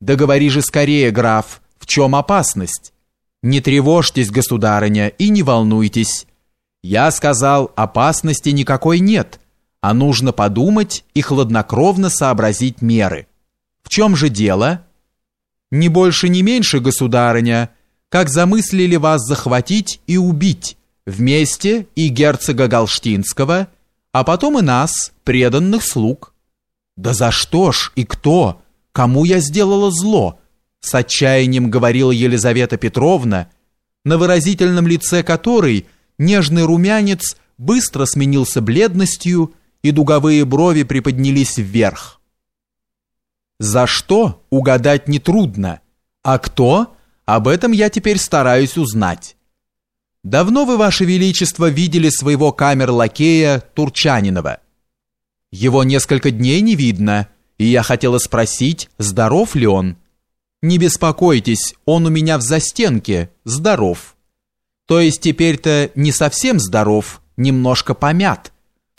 Да говори же скорее, граф, в чем опасность? Не тревожьтесь, государыня, и не волнуйтесь. Я сказал, опасности никакой нет, а нужно подумать и хладнокровно сообразить меры. В чем же дело? Не больше, не меньше, государыня, как замыслили вас захватить и убить, вместе и герцога Галштинского, а потом и нас, преданных слуг. Да за что ж и кто? Кому я сделала зло? С отчаянием говорила Елизавета Петровна, на выразительном лице которой нежный румянец быстро сменился бледностью, и дуговые брови приподнялись вверх. За что угадать нетрудно, а кто, об этом я теперь стараюсь узнать. Давно вы, ваше величество, видели своего камер-лакея Турчанинова? Его несколько дней не видно, и я хотела спросить, здоров ли он. Не беспокойтесь, он у меня в застенке, здоров. То есть теперь-то не совсем здоров, немножко помят.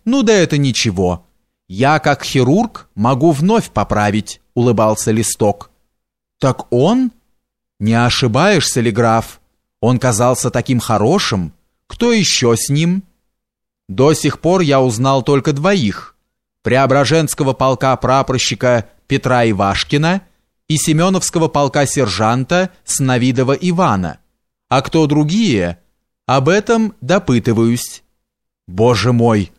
Ну да это ничего. Я, как хирург, могу вновь поправить, улыбался Листок. Так он? Не ошибаешься ли, граф? Он казался таким хорошим. Кто еще с ним? До сих пор я узнал только двоих. Преображенского полка прапорщика Петра Ивашкина и Семеновского полка сержанта Сновидова Ивана. А кто другие? Об этом допытываюсь. Боже мой,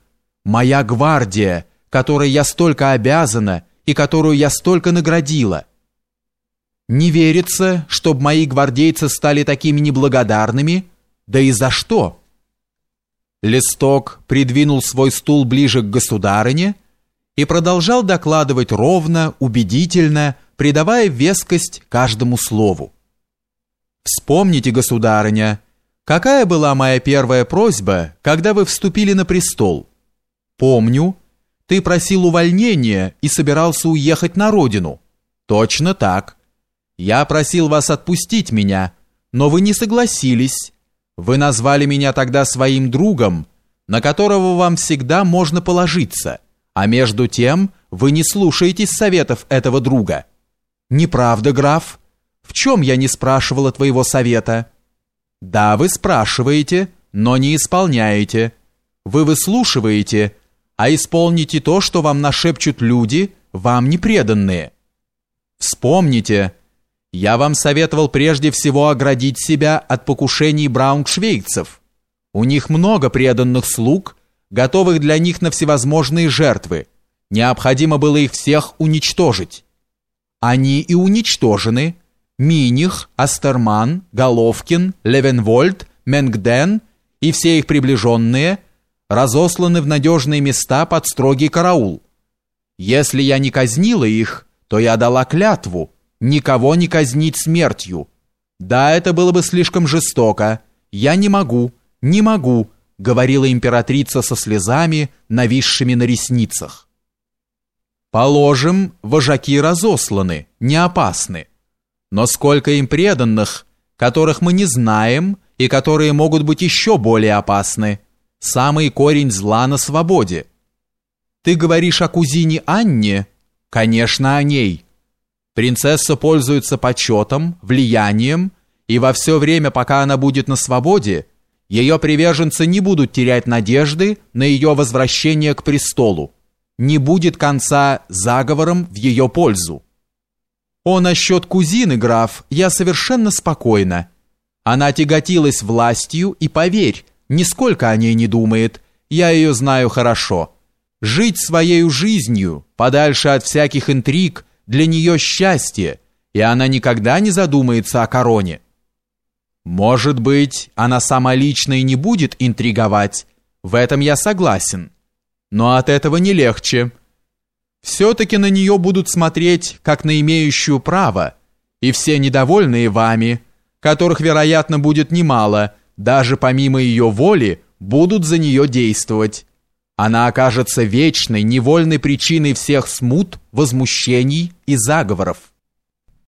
моя гвардия, которой я столько обязана и которую я столько наградила. Не верится, чтобы мои гвардейцы стали такими неблагодарными, да и за что? Листок придвинул свой стул ближе к государыне и продолжал докладывать ровно, убедительно, придавая вескость каждому слову. Вспомните, государыня, какая была моя первая просьба, когда вы вступили на престол? Помню, ты просил увольнения и собирался уехать на родину. Точно так. Я просил вас отпустить меня, но вы не согласились. Вы назвали меня тогда своим другом, на которого вам всегда можно положиться. А между тем вы не слушаетесь советов этого друга. Неправда, граф? В чем я не спрашивала твоего совета? Да, вы спрашиваете, но не исполняете. Вы выслушиваете, а исполните то, что вам нашепчут люди, вам непреданные. Вспомните, я вам советовал прежде всего оградить себя от покушений брауншвейгцев. У них много преданных слуг, готовых для них на всевозможные жертвы. Необходимо было их всех уничтожить. Они и уничтожены. Миних, Астерман, Головкин, Левенвольд, Менгден и все их приближенные разосланы в надежные места под строгий караул. Если я не казнила их, то я дала клятву никого не казнить смертью. Да, это было бы слишком жестоко. Я не могу, не могу, говорила императрица со слезами, нависшими на ресницах. Положим, вожаки разосланы, не опасны. Но сколько им преданных, которых мы не знаем и которые могут быть еще более опасны. Самый корень зла на свободе. Ты говоришь о кузине Анне? Конечно, о ней. Принцесса пользуется почетом, влиянием, и во все время, пока она будет на свободе, ее приверженцы не будут терять надежды на ее возвращение к престолу. Не будет конца заговором в ее пользу. О, насчет кузины, граф, я совершенно спокойна. Она тяготилась властью, и поверь, нисколько о ней не думает. Я ее знаю хорошо. Жить своей жизнью, подальше от всяких интриг, для нее счастье, и она никогда не задумается о короне. Может быть, она сама лично и не будет интриговать, в этом я согласен. Но от этого не легче. Все-таки на нее будут смотреть, как на имеющую право, и все недовольные вами, которых, вероятно, будет немало, даже помимо ее воли, будут за нее действовать. Она окажется вечной, невольной причиной всех смут, возмущений и заговоров.